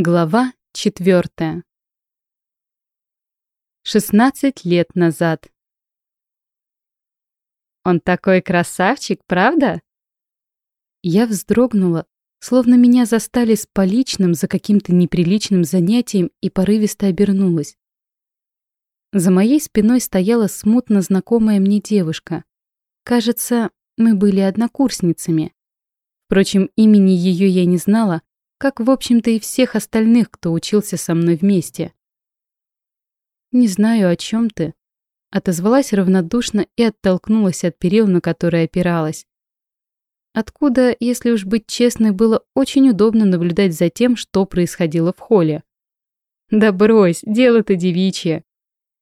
Глава четвертая. 16 лет назад. Он такой красавчик, правда? Я вздрогнула, словно меня застали с поличным за каким-то неприличным занятием и порывисто обернулась. За моей спиной стояла смутно знакомая мне девушка. Кажется, мы были однокурсницами. Впрочем, имени ее я не знала, как, в общем-то, и всех остальных, кто учился со мной вместе. «Не знаю, о чем ты», — отозвалась равнодушно и оттолкнулась от перил, на которые опиралась. Откуда, если уж быть честной, было очень удобно наблюдать за тем, что происходило в холле. «Да брось, дело-то девичье!»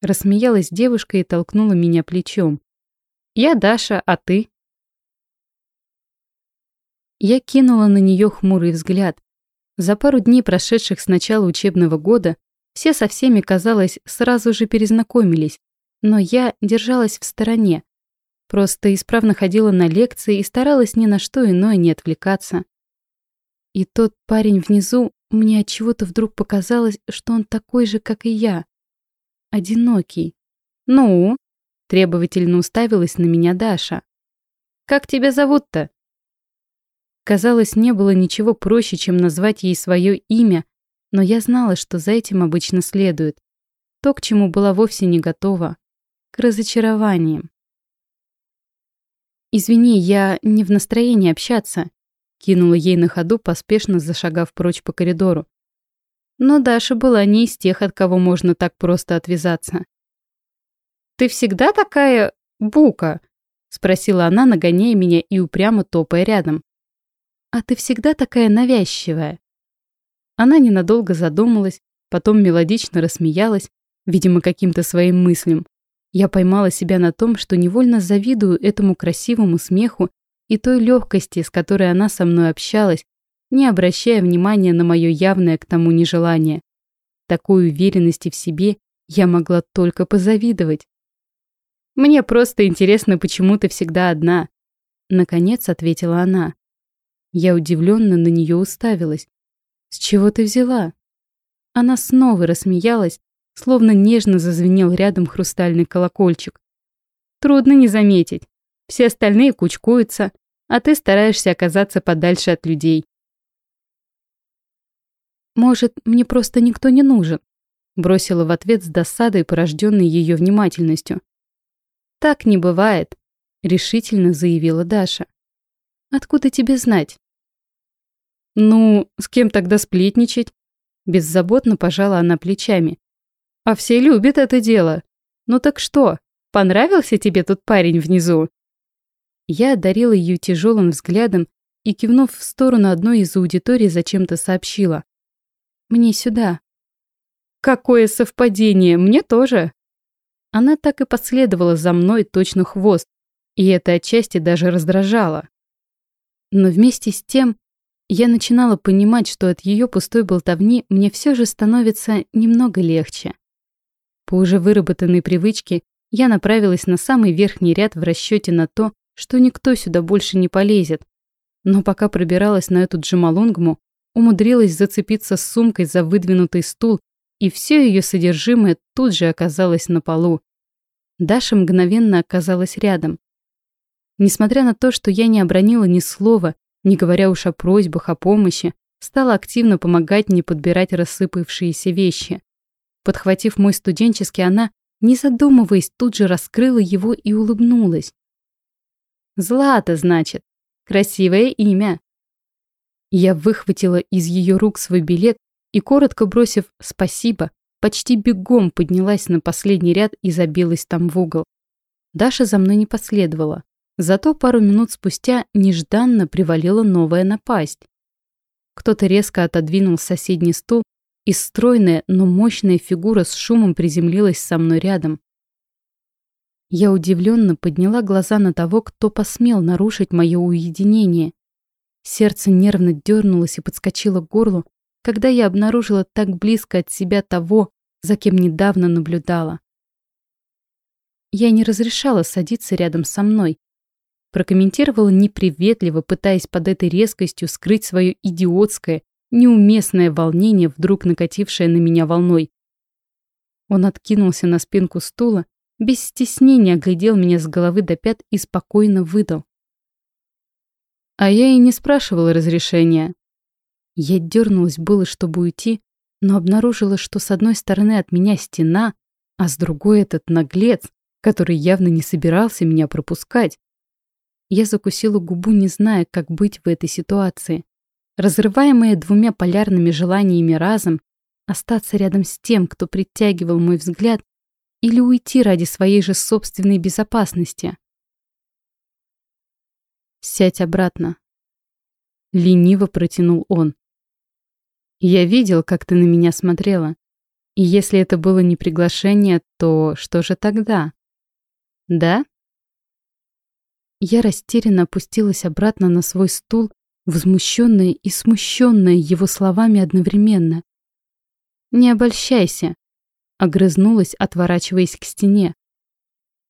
Рассмеялась девушка и толкнула меня плечом. «Я Даша, а ты?» Я кинула на нее хмурый взгляд, за пару дней, прошедших с начала учебного года, все со всеми, казалось, сразу же перезнакомились, но я держалась в стороне. Просто исправно ходила на лекции и старалась ни на что иное не отвлекаться. И тот парень внизу, мне от чего-то вдруг показалось, что он такой же, как и я. Одинокий. «Ну?» – требовательно уставилась на меня Даша. «Как тебя зовут-то?» Казалось, не было ничего проще, чем назвать ей свое имя, но я знала, что за этим обычно следует. То, к чему была вовсе не готова. К разочарованиям. «Извини, я не в настроении общаться», — кинула ей на ходу, поспешно зашагав прочь по коридору. Но Даша была не из тех, от кого можно так просто отвязаться. «Ты всегда такая бука?» — спросила она, нагоняя меня и упрямо топая рядом. «А ты всегда такая навязчивая». Она ненадолго задумалась, потом мелодично рассмеялась, видимо, каким-то своим мыслям. Я поймала себя на том, что невольно завидую этому красивому смеху и той легкости, с которой она со мной общалась, не обращая внимания на мое явное к тому нежелание. Такой уверенности в себе я могла только позавидовать. «Мне просто интересно, почему ты всегда одна», — наконец ответила она. Я удивленно на нее уставилась. «С чего ты взяла?» Она снова рассмеялась, словно нежно зазвенел рядом хрустальный колокольчик. «Трудно не заметить. Все остальные кучкуются, а ты стараешься оказаться подальше от людей». «Может, мне просто никто не нужен?» бросила в ответ с досадой, порожденной ее внимательностью. «Так не бывает», — решительно заявила Даша. Откуда тебе знать? Ну, с кем тогда сплетничать? Беззаботно пожала она плечами. А все любят это дело. Ну так что, понравился тебе тот парень внизу? Я одарила ее тяжелым взглядом и, кивнув в сторону одной из аудиторий, зачем-то сообщила. «Мне сюда». «Какое совпадение! Мне тоже!» Она так и последовала за мной точно хвост, и это отчасти даже раздражало. Но вместе с тем я начинала понимать, что от ее пустой болтовни мне все же становится немного легче. По уже выработанной привычке я направилась на самый верхний ряд в расчете на то, что никто сюда больше не полезет. Но пока пробиралась на эту джамалунгму, умудрилась зацепиться с сумкой за выдвинутый стул, и все ее содержимое тут же оказалось на полу. Даша мгновенно оказалась рядом. Несмотря на то, что я не обронила ни слова, не говоря уж о просьбах о помощи, стала активно помогать мне подбирать рассыпавшиеся вещи. Подхватив мой студенческий, она, не задумываясь, тут же раскрыла его и улыбнулась. «Злата, значит. Красивое имя». Я выхватила из ее рук свой билет и, коротко бросив «спасибо», почти бегом поднялась на последний ряд и забилась там в угол. Даша за мной не последовала. Зато пару минут спустя нежданно привалила новая напасть. Кто-то резко отодвинул соседний стул, и стройная, но мощная фигура с шумом приземлилась со мной рядом. Я удивленно подняла глаза на того, кто посмел нарушить мое уединение. Сердце нервно дернулось и подскочило к горлу, когда я обнаружила так близко от себя того, за кем недавно наблюдала. Я не разрешала садиться рядом со мной, Прокомментировала неприветливо, пытаясь под этой резкостью скрыть свое идиотское, неуместное волнение, вдруг накатившее на меня волной. Он откинулся на спинку стула, без стеснения оглядел меня с головы до пят и спокойно выдал. А я и не спрашивала разрешения. Я дернулась было, чтобы уйти, но обнаружила, что с одной стороны от меня стена, а с другой этот наглец, который явно не собирался меня пропускать. Я закусила губу, не зная, как быть в этой ситуации. Разрываемая двумя полярными желаниями разом, остаться рядом с тем, кто притягивал мой взгляд, или уйти ради своей же собственной безопасности. «Сядь обратно», — лениво протянул он. «Я видел, как ты на меня смотрела. И если это было не приглашение, то что же тогда? Да?» Я растерянно опустилась обратно на свой стул, возмущенная и смущенная его словами одновременно. «Не обольщайся», — огрызнулась, отворачиваясь к стене.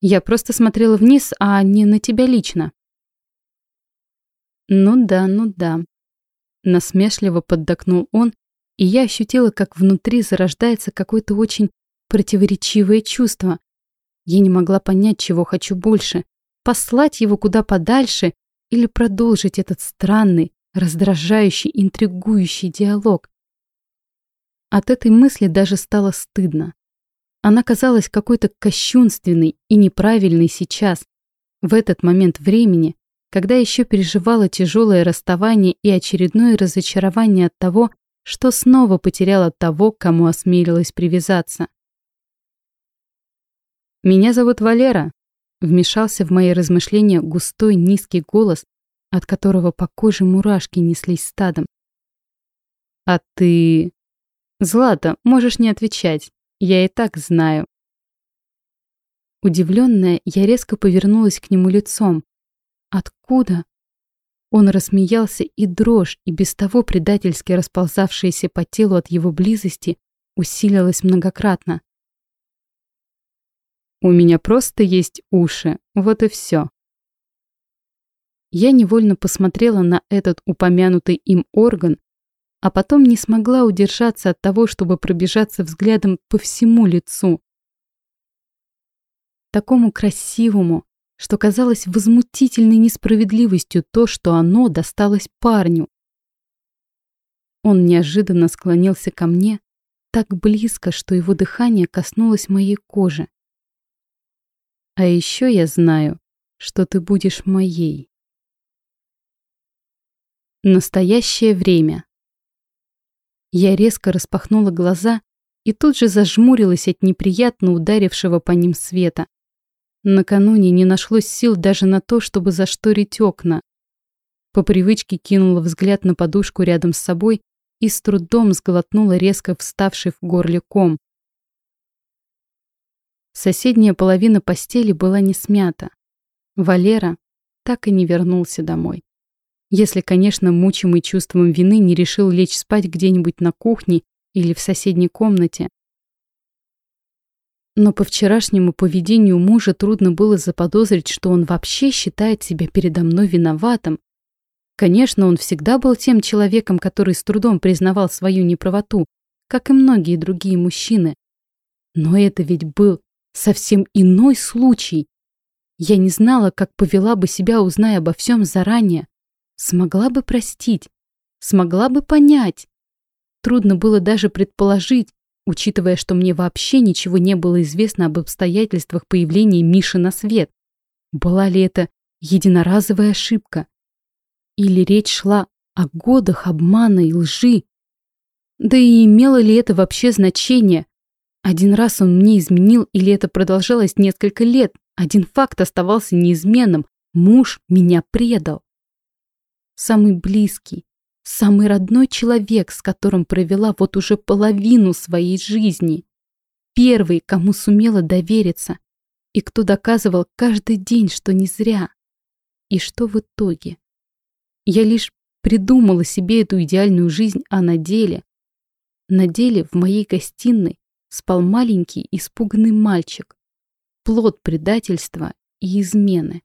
«Я просто смотрела вниз, а не на тебя лично». «Ну да, ну да», — насмешливо поддакнул он, и я ощутила, как внутри зарождается какое-то очень противоречивое чувство. Я не могла понять, чего хочу больше — послать его куда подальше или продолжить этот странный, раздражающий, интригующий диалог. От этой мысли даже стало стыдно. Она казалась какой-то кощунственной и неправильной сейчас, в этот момент времени, когда еще переживала тяжелое расставание и очередное разочарование от того, что снова потеряла того, кому осмелилась привязаться. «Меня зовут Валера», — вмешался в мои размышления густой низкий голос, от которого по коже мурашки неслись стадом. «А ты...» «Злата, можешь не отвечать, я и так знаю». Удивленная, я резко повернулась к нему лицом, Откуда? Он рассмеялся, и дрожь, и без того предательски расползавшаяся по телу от его близости, усилилась многократно. «У меня просто есть уши, вот и все». Я невольно посмотрела на этот упомянутый им орган, а потом не смогла удержаться от того, чтобы пробежаться взглядом по всему лицу. Такому красивому, что казалось возмутительной несправедливостью то, что оно досталось парню. Он неожиданно склонился ко мне так близко, что его дыхание коснулось моей кожи. А еще я знаю, что ты будешь моей. Настоящее время. Я резко распахнула глаза и тут же зажмурилась от неприятно ударившего по ним света. Накануне не нашлось сил даже на то, чтобы зашторить окна. По привычке кинула взгляд на подушку рядом с собой и с трудом сглотнула резко вставший в горле ком. Соседняя половина постели была не смята. Валера так и не вернулся домой. Если, конечно, мучимый чувством вины не решил лечь спать где-нибудь на кухне или в соседней комнате. Но по вчерашнему поведению мужа трудно было заподозрить, что он вообще считает себя передо мной виноватым. Конечно, он всегда был тем человеком, который с трудом признавал свою неправоту, как и многие другие мужчины. Но это ведь был совсем иной случай. Я не знала, как повела бы себя, узная обо всем заранее. Смогла бы простить, смогла бы понять. Трудно было даже предположить, учитывая, что мне вообще ничего не было известно об обстоятельствах появления Миши на свет. Была ли это единоразовая ошибка? Или речь шла о годах обмана и лжи? Да и имело ли это вообще значение? Один раз он мне изменил, или это продолжалось несколько лет? Один факт оставался неизменным. Муж меня предал. Самый близкий, Самый родной человек, с которым провела вот уже половину своей жизни. Первый, кому сумела довериться. И кто доказывал каждый день, что не зря. И что в итоге? Я лишь придумала себе эту идеальную жизнь, а на деле... На деле в моей гостиной спал маленький испуганный мальчик. Плод предательства и измены.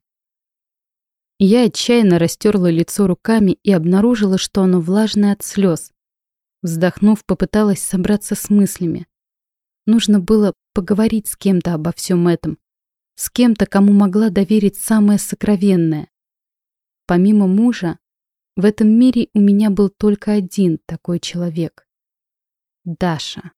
Я отчаянно растерла лицо руками и обнаружила, что оно влажное от слез. Вздохнув, попыталась собраться с мыслями. Нужно было поговорить с кем-то обо всем этом. С кем-то, кому могла доверить самое сокровенное. Помимо мужа, в этом мире у меня был только один такой человек. Даша.